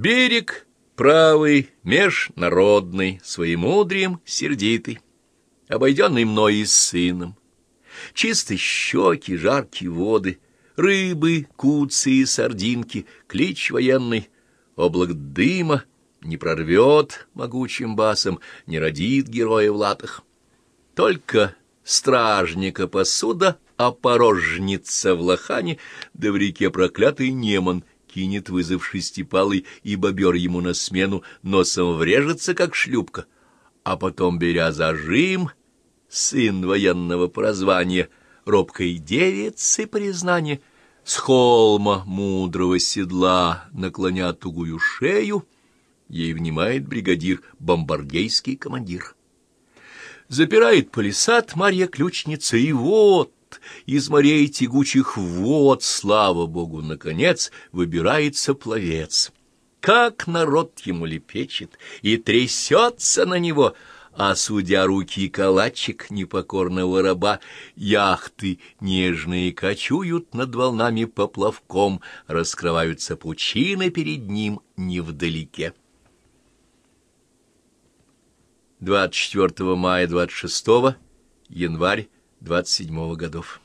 Берег правый, межнародный, своемудрием сердитый, обойденный мной и сыном. Чистые щеки, жаркие воды, рыбы, куцы и сардинки, клич военный, облак дыма не прорвет могучим басом, не родит героя в латах. Только стражника посуда, а порожница в лохане, да в реке проклятый неман кинет вызов шестипалый, и бобер ему на смену носом врежется, как шлюпка, а потом, беря зажим, сын военного прозвания, робкой девицы признание, с холма мудрого седла наклоня тугую шею, ей внимает бригадир, бомбардейский командир. Запирает палисад Марья-ключница, и вот из морей тягучих вод, слава богу, наконец, выбирается пловец. Как народ ему лепечет и трясется на него, а судя руки калачик непокорного раба, яхты нежные кочуют над волнами поплавком, раскрываются пучины перед ним невдалеке. 24 мая 26 январь 27 годов.